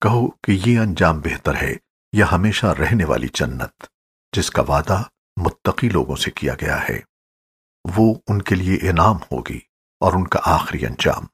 کہو کہ یہ انجام بہتر ہے یا ہمیشہ رہنے والی جنت، جس کا وعدہ متقی لوگوں سے کیا گیا ہے۔ وہ ان کے لیے انعام ہوگی اور ان کا آخری انجام۔